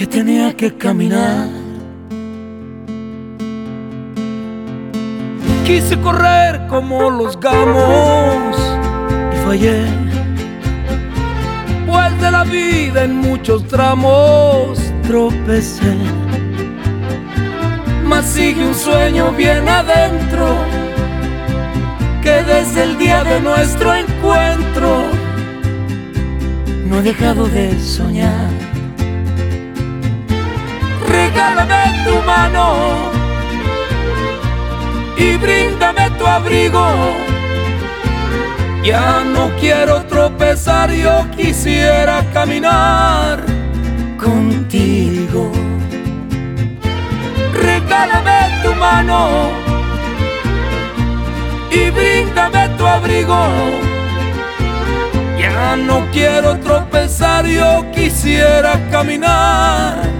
que tenía que caminar. Quise correr como los gamos y fallé. Pues de la vida en muchos tramos tropecé. Mas sigue un sueño bien adentro que desde el día de nuestro encuentro no he dejado de soñar. Regálame tu mano y bríndame tu abrigo. Ya no quiero tropezar, yo quisiera caminar contigo. Regálame tu mano y bríndame tu abrigo. Ya no quiero tropezar, yo quisiera caminar